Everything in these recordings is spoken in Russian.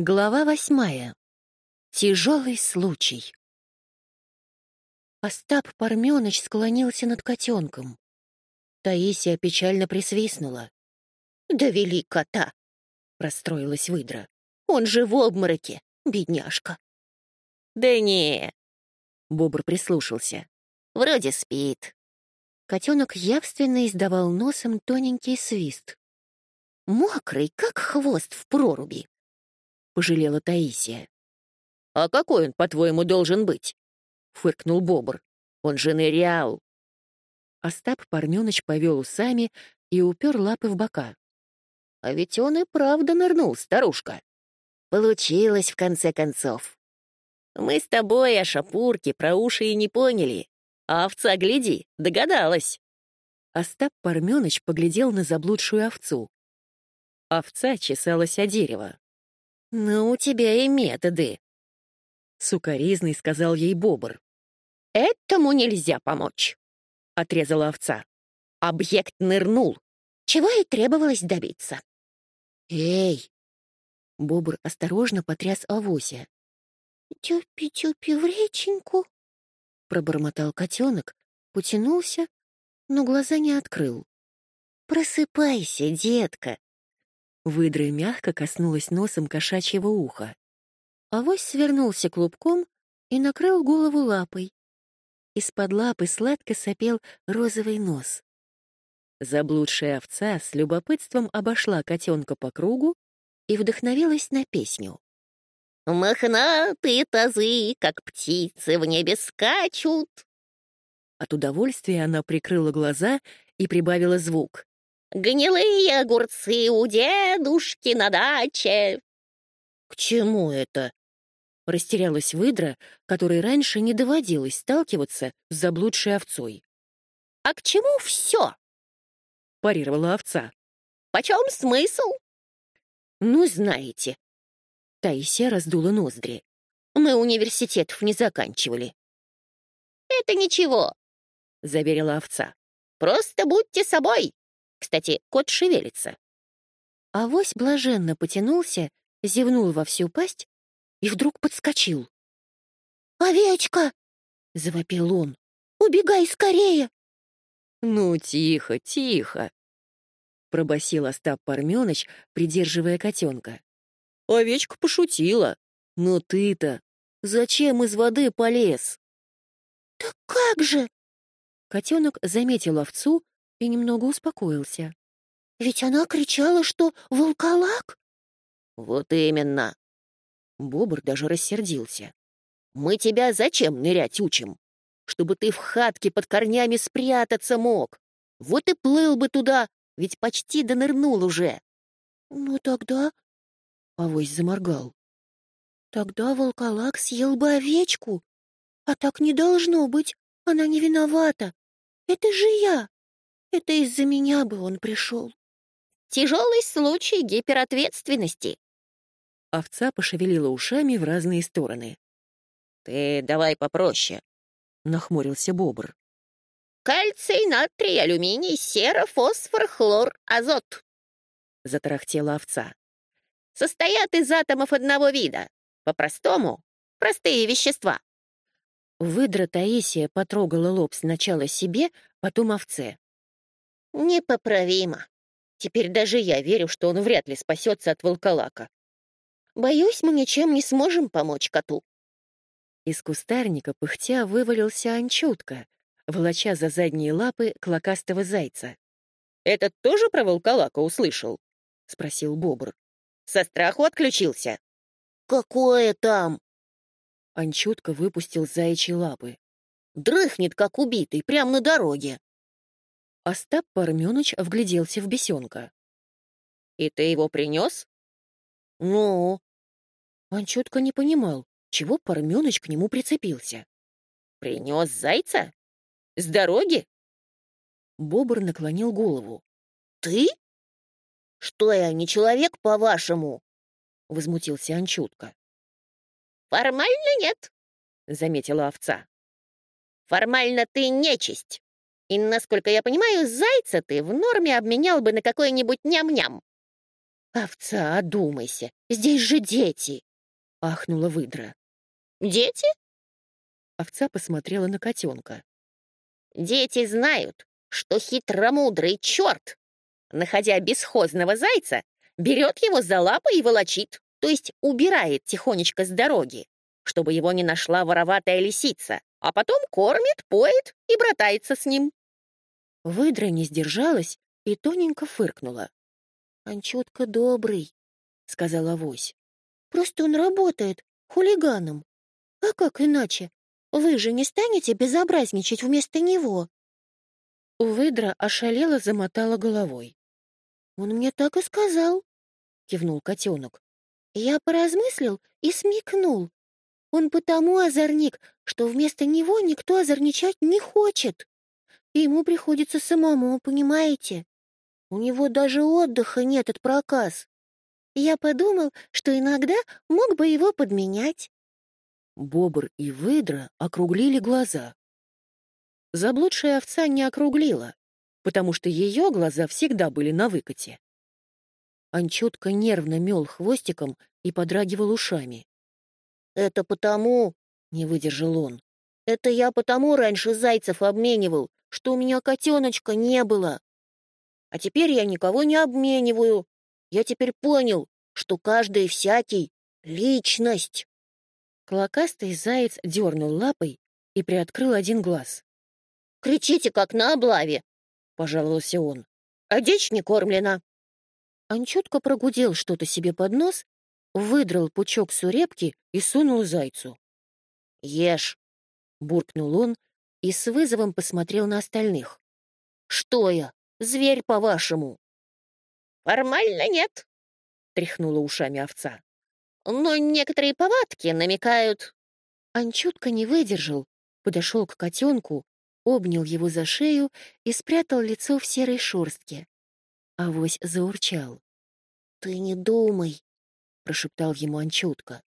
Глава восьмая. Тяжелый случай. Остап Парменыч склонился над котенком. Таисия печально присвистнула. «Довели кота!» — расстроилась выдра. «Он же в обмороке, бедняжка!» «Да не!» — бобр прислушался. «Вроде спит». Котенок явственно издавал носом тоненький свист. «Мокрый, как хвост в проруби!» Пожалела Таисия. «А какой он, по-твоему, должен быть?» — фыркнул Бобр. «Он же нырял». Остап Парменыч повел усами и упер лапы в бока. «А ведь он и правда нырнул, старушка. Получилось, в конце концов. Мы с тобой о шапурке про уши и не поняли. А овца, гляди, догадалась». Остап Парменыч поглядел на заблудшую овцу. Овца чесалась о дерево. «Ну, у тебя и методы», — сукоризный сказал ей Бобр. «Этому нельзя помочь», — отрезала овца. «Объект нырнул, чего и требовалось добиться». «Эй!» — Бобр осторожно потряс авося. «Тюпи-тюпи в реченьку», — пробормотал котенок, потянулся, но глаза не открыл. «Просыпайся, детка», Выдра мягко коснулась носом кошачьего уха. Авось свернулся клубком и накрыл голову лапой. Из-под лапы сладко сопел розовый нос. Заблудшая овца с любопытством обошла котенка по кругу и вдохновилась на песню. «Мохнатые тазы, как птицы, в небе скачут!» От удовольствия она прикрыла глаза и прибавила звук. Гнилые огурцы у дедушки на даче. К чему это? Растерялась выдра, которой раньше не доводилось сталкиваться с заблудшей овцой. А к чему все? Парировала овца. Почем смысл? Ну, знаете. Таисия раздула ноздри. Мы университетов не заканчивали. Это ничего, заверила овца. Просто будьте собой. Кстати, кот шевелится. Авось блаженно потянулся, зевнул во всю пасть и вдруг подскочил. «Овечка!» — завопил он. «Убегай скорее!» «Ну, тихо, тихо!» — пробасил Остап Парменыч, придерживая котенка. «Овечка пошутила. Но ты-то зачем из воды полез?» «Так как же?» Котенок заметил овцу и немного успокоился. «Ведь она кричала, что волколак?» «Вот именно!» Бобр даже рассердился. «Мы тебя зачем нырять учим? Чтобы ты в хатке под корнями спрятаться мог. Вот и плыл бы туда, ведь почти донырнул уже». «Ну тогда...» — авось заморгал. «Тогда волколак съел бы овечку. А так не должно быть, она не виновата. Это же я!» Это из-за меня бы он пришел. Тяжелый случай гиперответственности. Овца пошевелила ушами в разные стороны. Ты давай попроще, нахмурился бобр. Кальций, натрий, алюминий, сера, фосфор, хлор, азот. Затарахтела овца. Состоят из атомов одного вида. По-простому, простые вещества. Выдра Таисия потрогала лоб сначала себе, потом овце. Непоправимо. Теперь даже я верю, что он вряд ли спасется от волколака. Боюсь, мы ничем не сможем помочь коту. Из кустарника пыхтя вывалился анчутка, волоча за задние лапы клокастого зайца. «Этот тоже про волколака услышал?» — спросил Бобр. «Со страху отключился?» «Какое там?» Анчутка выпустил заячьи лапы. «Дрыхнет, как убитый, прямо на дороге». Остап Парменыч вгляделся в бесенка. «И ты его принес?» «Ну?» Он четко не понимал, чего Парменыч к нему прицепился. «Принес зайца? С дороги?» Бобр наклонил голову. «Ты? Что я, не человек, по-вашему?» — возмутился Анчутка. «Формально нет», — заметила овца. «Формально ты нечисть. И, насколько я понимаю, зайца ты в норме обменял бы на какой-нибудь ням-ням. «Овца, одумайся, здесь же дети!» — ахнула выдра. «Дети?» Овца посмотрела на котенка. «Дети знают, что хитромудрый черт, находя бесхозного зайца, берет его за лапы и волочит, то есть убирает тихонечко с дороги, чтобы его не нашла вороватая лисица, а потом кормит, поет и братается с ним». Выдра не сдержалась и тоненько фыркнула. «Анчутка добрый», — сказала Вось. «Просто он работает хулиганом. А как иначе? Вы же не станете безобразничать вместо него?» Выдра ошалела, замотала головой. «Он мне так и сказал», — кивнул котенок. «Я поразмыслил и смекнул. Он потому озорник, что вместо него никто озорничать не хочет. И ему приходится самому, понимаете? У него даже отдыха нет от проказ. Я подумал, что иногда мог бы его подменять. Бобр и выдра округлили глаза. Заблудшая овца не округлила, потому что ее глаза всегда были на выкате. Анчутка нервно мел хвостиком и подрагивал ушами. «Это потому...» — не выдержал он. «Это я потому раньше зайцев обменивал, что у меня котеночка не было. А теперь я никого не обмениваю. Я теперь понял, что каждый всякий — личность». Клокастый заяц дернул лапой и приоткрыл один глаз. Кричите, как на облаве!» — пожаловался он. «А дичь не кормлена!» Анчутка прогудел что-то себе под нос, выдрал пучок сурепки и сунул зайцу. «Ешь!» — буркнул он и с вызовом посмотрел на остальных. «Что я? Зверь, по-вашему?» «Формально нет», — тряхнула ушами овца. «Но некоторые повадки намекают...» Анчутка не выдержал, подошел к котенку обнял его за шею и спрятал лицо в серой шорстке. Авось заурчал. «Ты не думай», — прошептал ему Анчутка.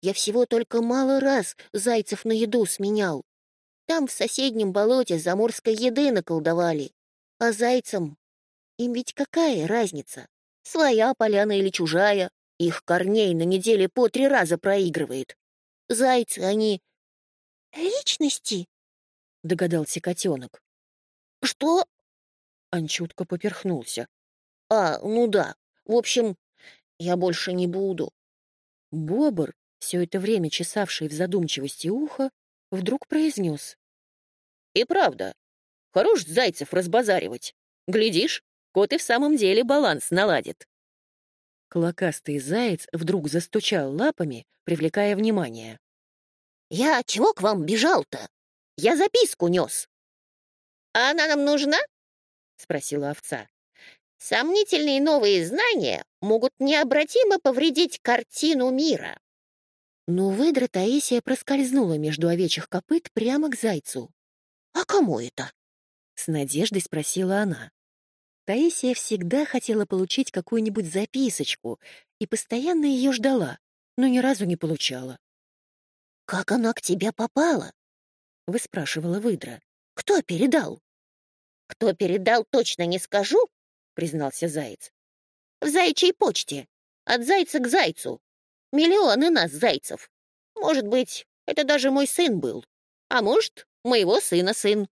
«Я всего только мало раз зайцев на еду сменял. Там в соседнем болоте заморской еды наколдовали. А зайцам... Им ведь какая разница? Своя поляна или чужая? Их корней на неделе по три раза проигрывает. Зайцы, они... Личности, — догадался котенок. «Что?» Анчутка поперхнулся. «А, ну да. В общем, я больше не буду». Бобр, все это время чесавший в задумчивости ухо, вдруг произнес. «И правда, хорош зайцев разбазаривать. Глядишь, кот и в самом деле баланс наладит». Клокастый заяц вдруг застучал лапами, привлекая внимание. «Я чего к вам бежал-то?» Я записку нес. «А она нам нужна?» — спросила овца. «Сомнительные новые знания могут необратимо повредить картину мира». Но выдра Таисия проскользнула между овечьих копыт прямо к зайцу. «А кому это?» — с надеждой спросила она. Таисия всегда хотела получить какую-нибудь записочку и постоянно ее ждала, но ни разу не получала. «Как она к тебе попала?» — выспрашивала выдра. «Кто передал?» «Кто передал, точно не скажу», — признался заяц. «В заячьей почте. От зайца к зайцу. Миллионы нас, зайцев. Может быть, это даже мой сын был. А может, моего сына сын.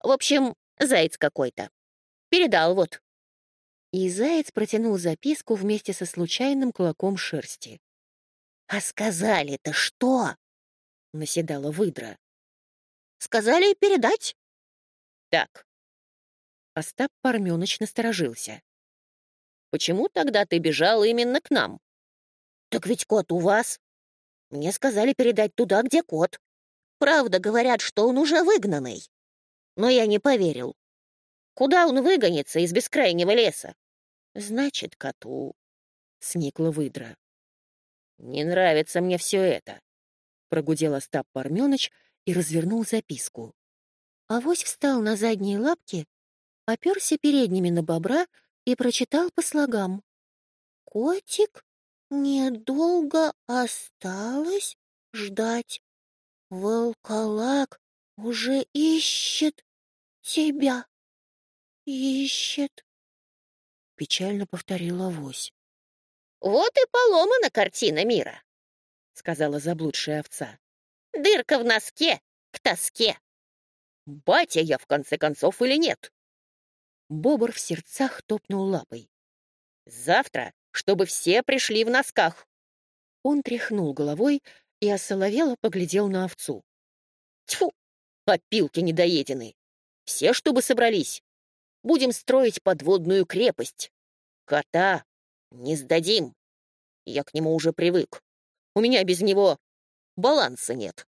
В общем, заяц какой-то. Передал вот». И заяц протянул записку вместе со случайным клоком шерсти. «А сказали-то что?» — наседала выдра. Сказали передать. Так. Остап Парменыч насторожился. Почему тогда ты бежал именно к нам? Так ведь кот у вас. Мне сказали передать туда, где кот. Правда, говорят, что он уже выгнанный. Но я не поверил. Куда он выгонится из бескрайнего леса? Значит, коту. Сникла выдра. Не нравится мне все это. Прогудел Остап Парменыч и развернул записку. Авось встал на задние лапки, оперся передними на бобра и прочитал по слогам. «Котик, недолго осталось ждать. Волколак уже ищет тебя. Ищет. печально повторила Вось. «Вот и поломана картина мира», — сказала заблудшая овца. «Дырка в носке к тоске. Батя я, в конце концов, или нет?» Бобр в сердцах топнул лапой. «Завтра, чтобы все пришли в носках!» Он тряхнул головой и осоловело поглядел на овцу. «Тьфу! Опилки недоедены! Все, чтобы собрались! Будем строить подводную крепость! Кота не сдадим! Я к нему уже привык. У меня без него баланса нет!»